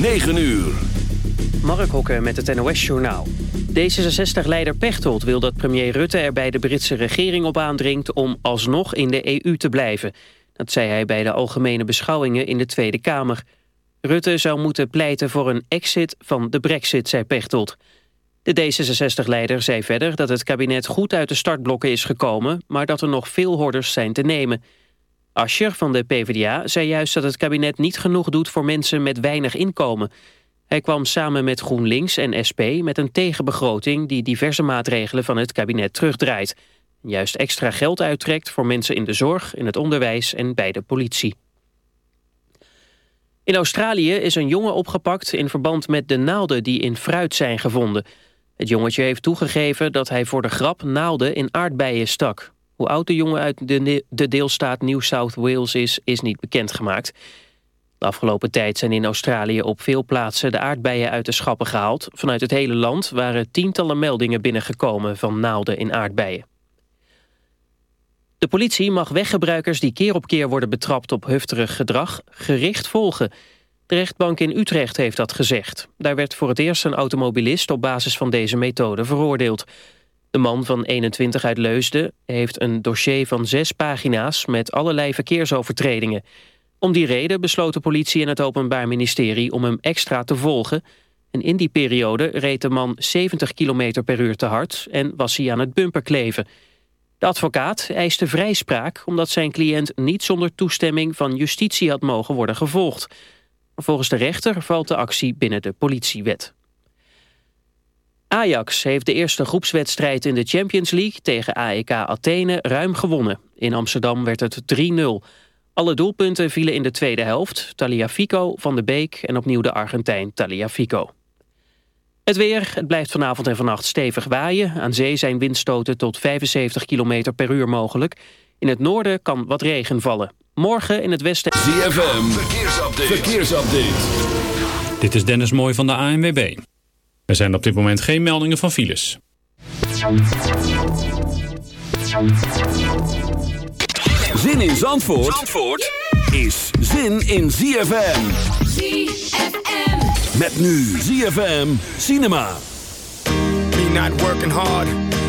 9 uur. Mark Hokke met het NOS-journaal. D66-leider Pechtold wil dat premier Rutte er bij de Britse regering op aandringt... om alsnog in de EU te blijven. Dat zei hij bij de algemene beschouwingen in de Tweede Kamer. Rutte zou moeten pleiten voor een exit van de brexit, zei Pechtold. De D66-leider zei verder dat het kabinet goed uit de startblokken is gekomen... maar dat er nog veel hordes zijn te nemen... Ascher van de PvdA zei juist dat het kabinet niet genoeg doet voor mensen met weinig inkomen. Hij kwam samen met GroenLinks en SP met een tegenbegroting die diverse maatregelen van het kabinet terugdraait. Juist extra geld uittrekt voor mensen in de zorg, in het onderwijs en bij de politie. In Australië is een jongen opgepakt in verband met de naalden die in fruit zijn gevonden. Het jongetje heeft toegegeven dat hij voor de grap naalden in aardbeien stak. Hoe oud de jongen uit de, de deelstaat New South Wales is, is niet bekendgemaakt. De afgelopen tijd zijn in Australië op veel plaatsen de aardbeien uit de schappen gehaald. Vanuit het hele land waren tientallen meldingen binnengekomen van naalden in aardbeien. De politie mag weggebruikers die keer op keer worden betrapt op hufterig gedrag gericht volgen. De rechtbank in Utrecht heeft dat gezegd. Daar werd voor het eerst een automobilist op basis van deze methode veroordeeld. De man van 21 uit Leusden heeft een dossier van zes pagina's... met allerlei verkeersovertredingen. Om die reden besloot de politie en het Openbaar Ministerie... om hem extra te volgen. En in die periode reed de man 70 km per uur te hard... en was hij aan het bumperkleven. De advocaat eiste vrijspraak... omdat zijn cliënt niet zonder toestemming van justitie had mogen worden gevolgd. Volgens de rechter valt de actie binnen de politiewet. Ajax heeft de eerste groepswedstrijd in de Champions League tegen AEK Athene ruim gewonnen. In Amsterdam werd het 3-0. Alle doelpunten vielen in de tweede helft. Taliafico, Van de Beek en opnieuw de Argentijn Taliafico. Het weer, het blijft vanavond en vannacht stevig waaien. Aan zee zijn windstoten tot 75 km per uur mogelijk. In het noorden kan wat regen vallen. Morgen in het westen... ZFM, verkeersupdate. verkeersupdate. Dit is Dennis Mooij van de ANWB. Er zijn op dit moment geen meldingen van files. Zin in Zandvoort, Zandvoort is zin in ZFM. ZFM. Met nu ZFM Cinema. Me not working hard.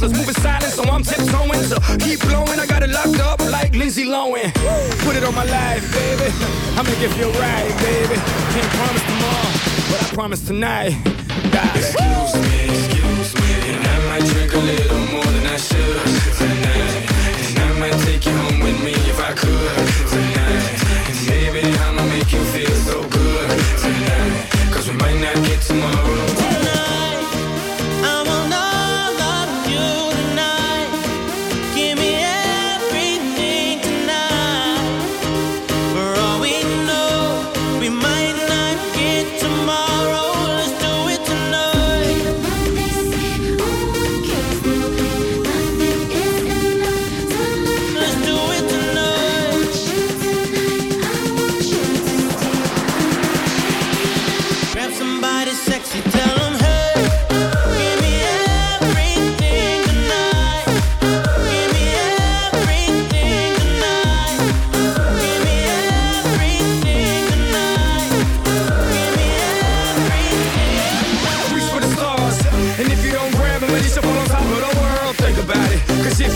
hustlers moving silent, so I'm tiptoeing. So keep blowing, I got it locked up like Lindsay Lohan. Put it on my life, baby. I'ma give you a ride, baby. Can't promise tomorrow, but I promise tonight. God. Excuse me, excuse me, and I might drink a little more than I should tonight. And I might take you home with me if I could tonight. And maybe I'ma make you feel so good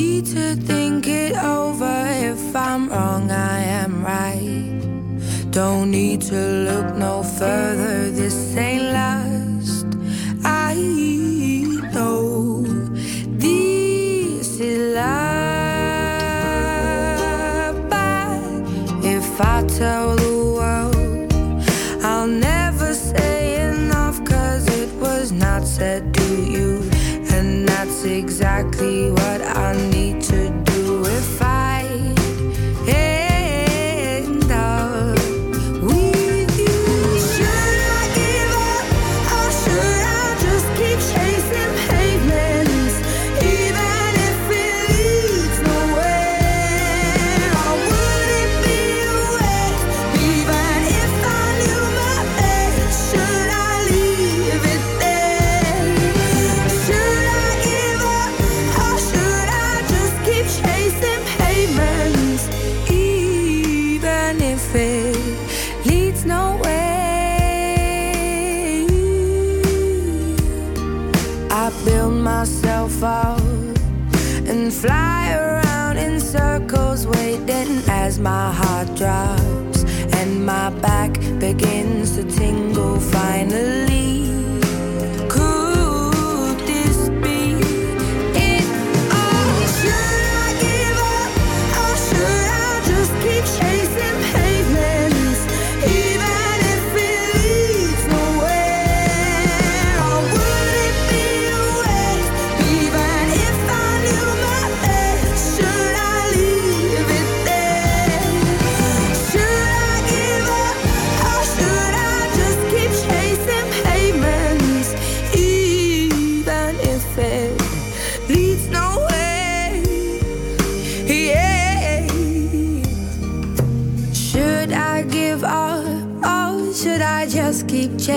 need to think it over. If I'm wrong, I am right. Don't need to look no further. This ain't love. Drive.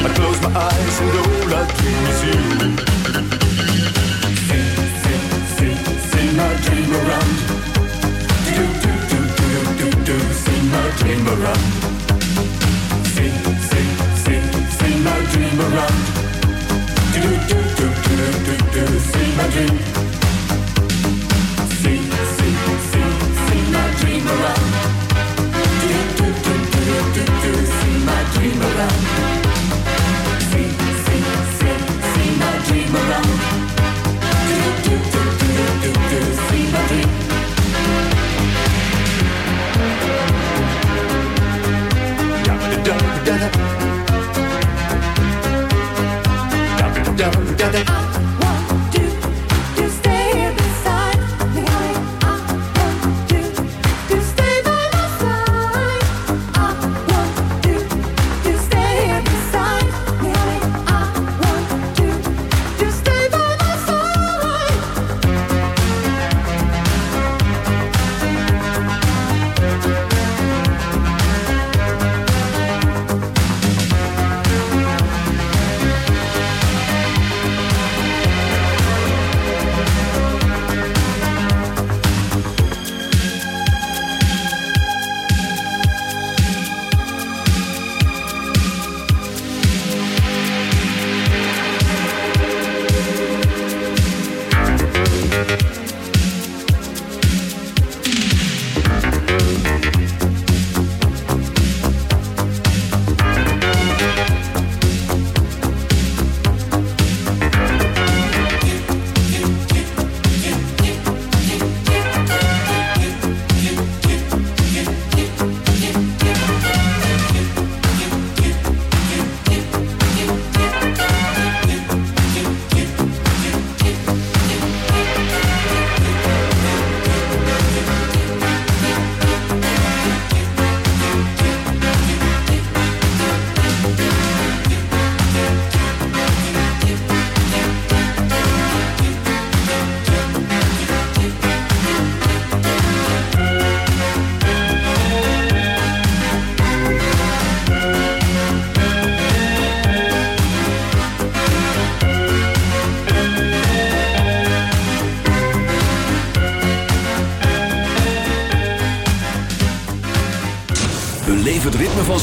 I close my eyes and all I dream is you. Sing, sing, sing, sing my dream around. Do, do, do, do, do, do, sing my dream around. Sing, sing, sing, sing my dream around. Do, do, do, do, do, do, sing my dream. Sing, sing, sing, sing my dream around. Do, do, do, do, do, do, sing my dream around. da da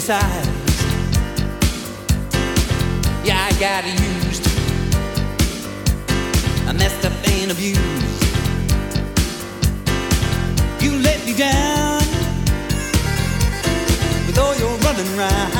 criticized. Yeah, I got used. I messed up and abused. You let me down with all your running around.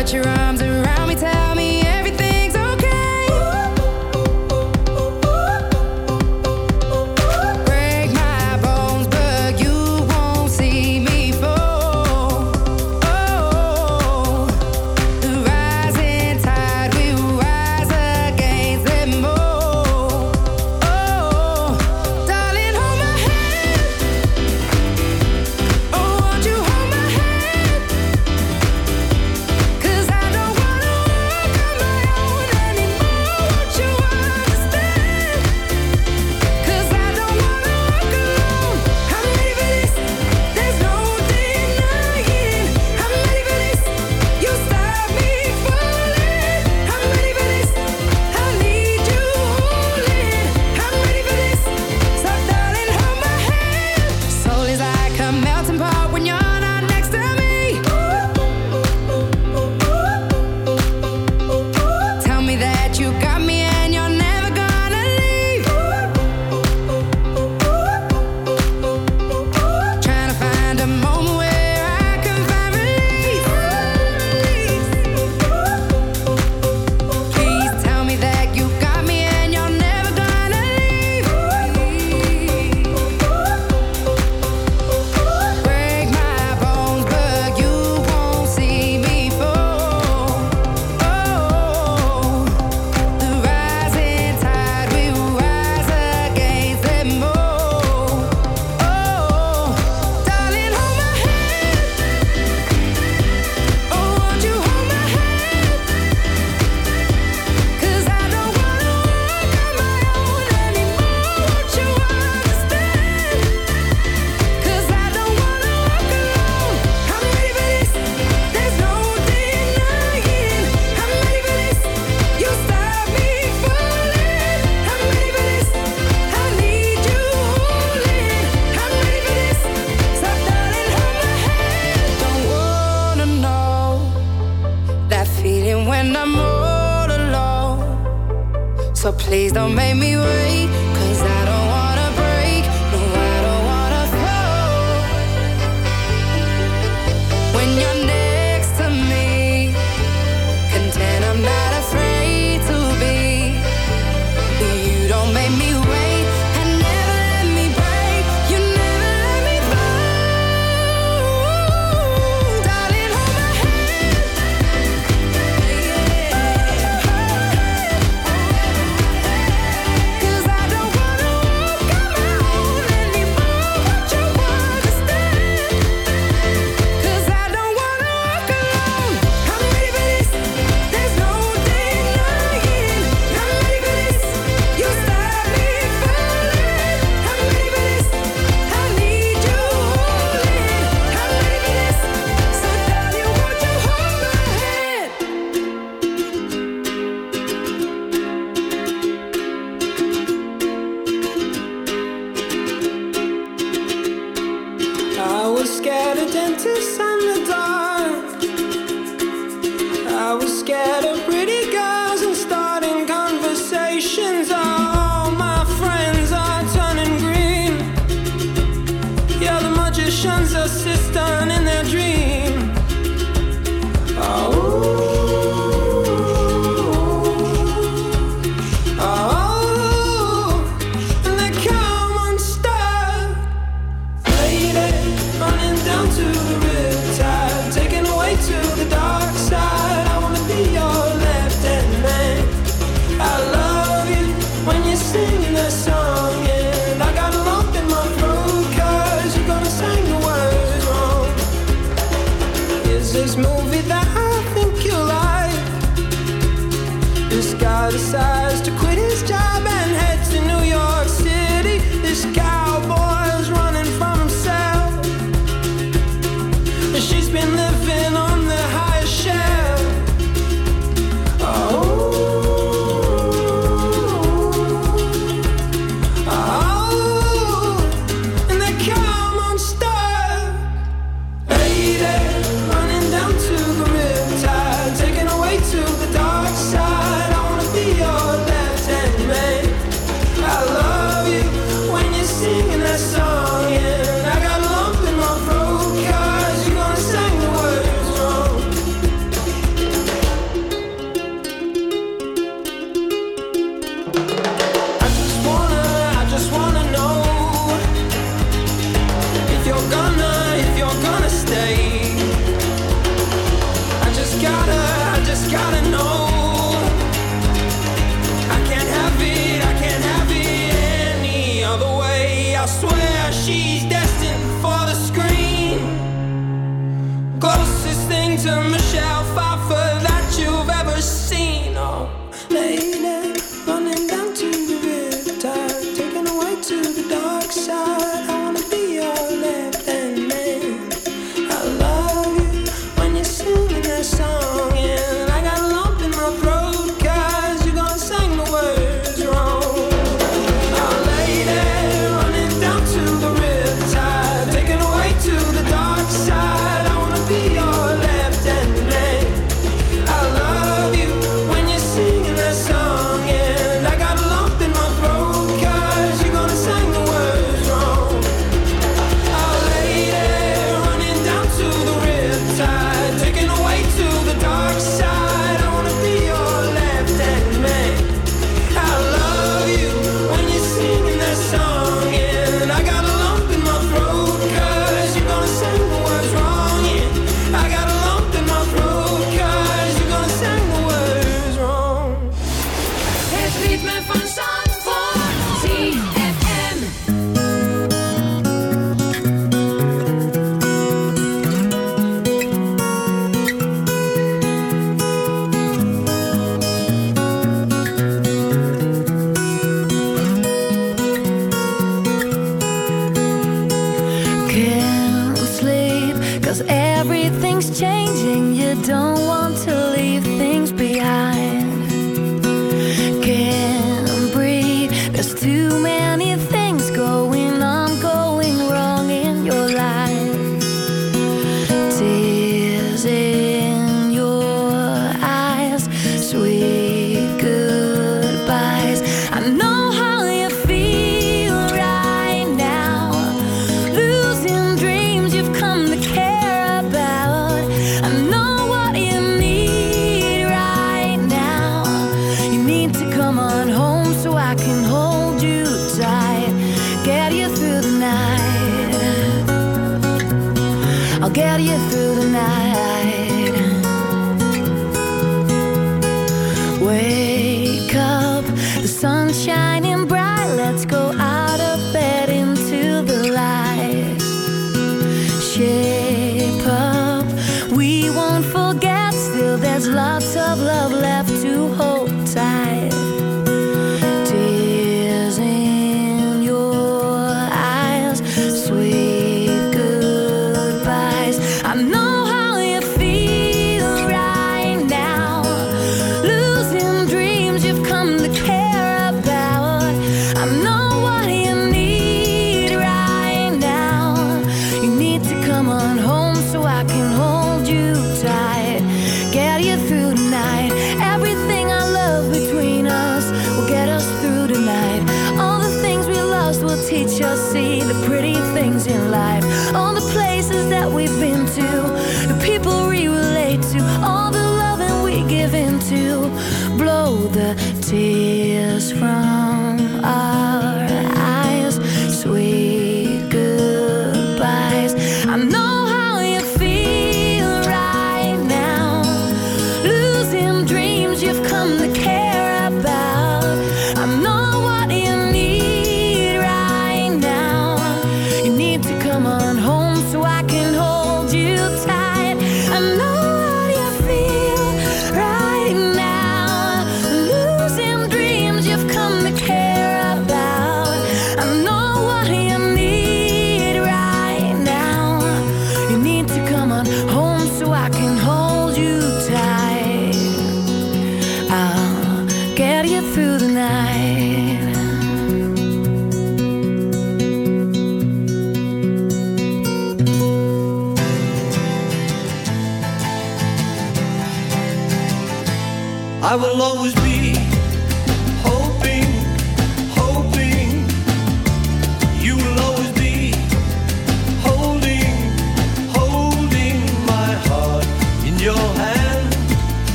Put your arms around